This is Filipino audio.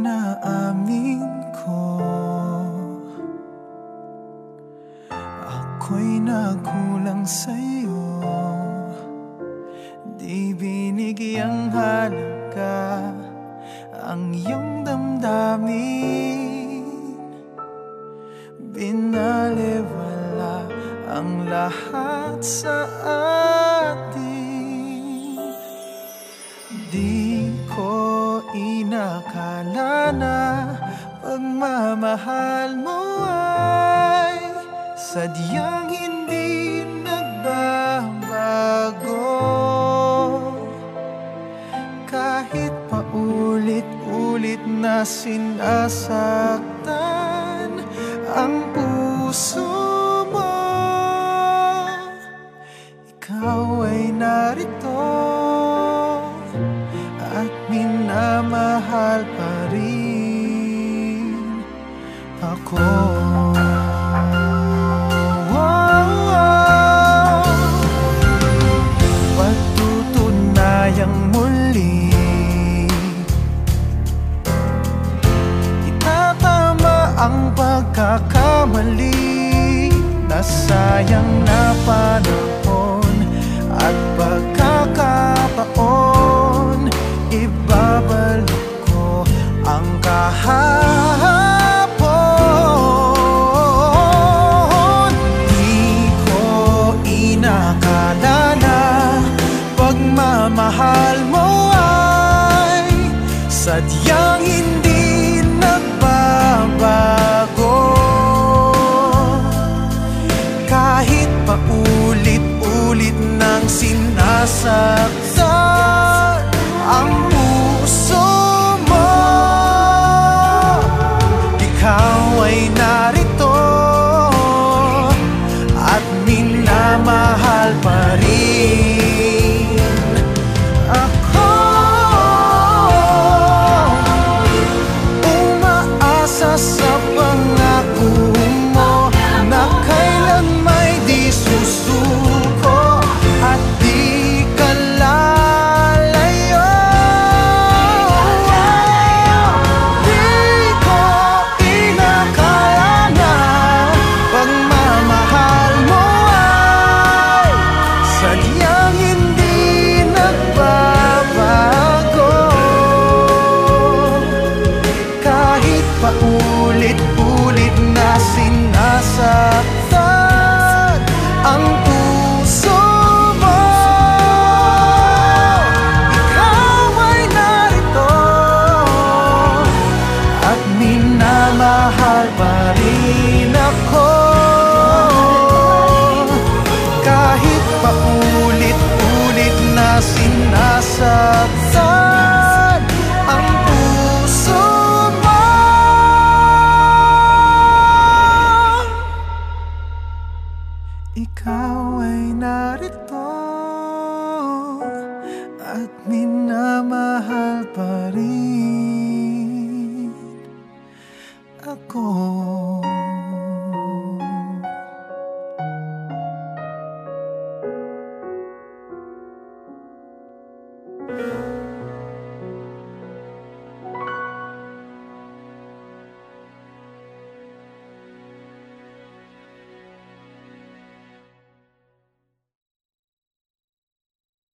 Inaamin ko. Ako'y nagkulang sa'yo. Di binigyang halaga Ang iyong damdamin. Binaliwala ang lahat sa atin. Di inakala na Pagmamahal mo ay Sadyang hindi nagbabago. Kahit paulit-ulit na sinasaktan Ang puso mo Ikaw ay narito ako. Patutunayang muli. Itatama ang pagkakamali Nasayang na panahon Sadyang hindi sinasaktan ang puso mo. Ikaw ay narito at minamahal pa rin. Ako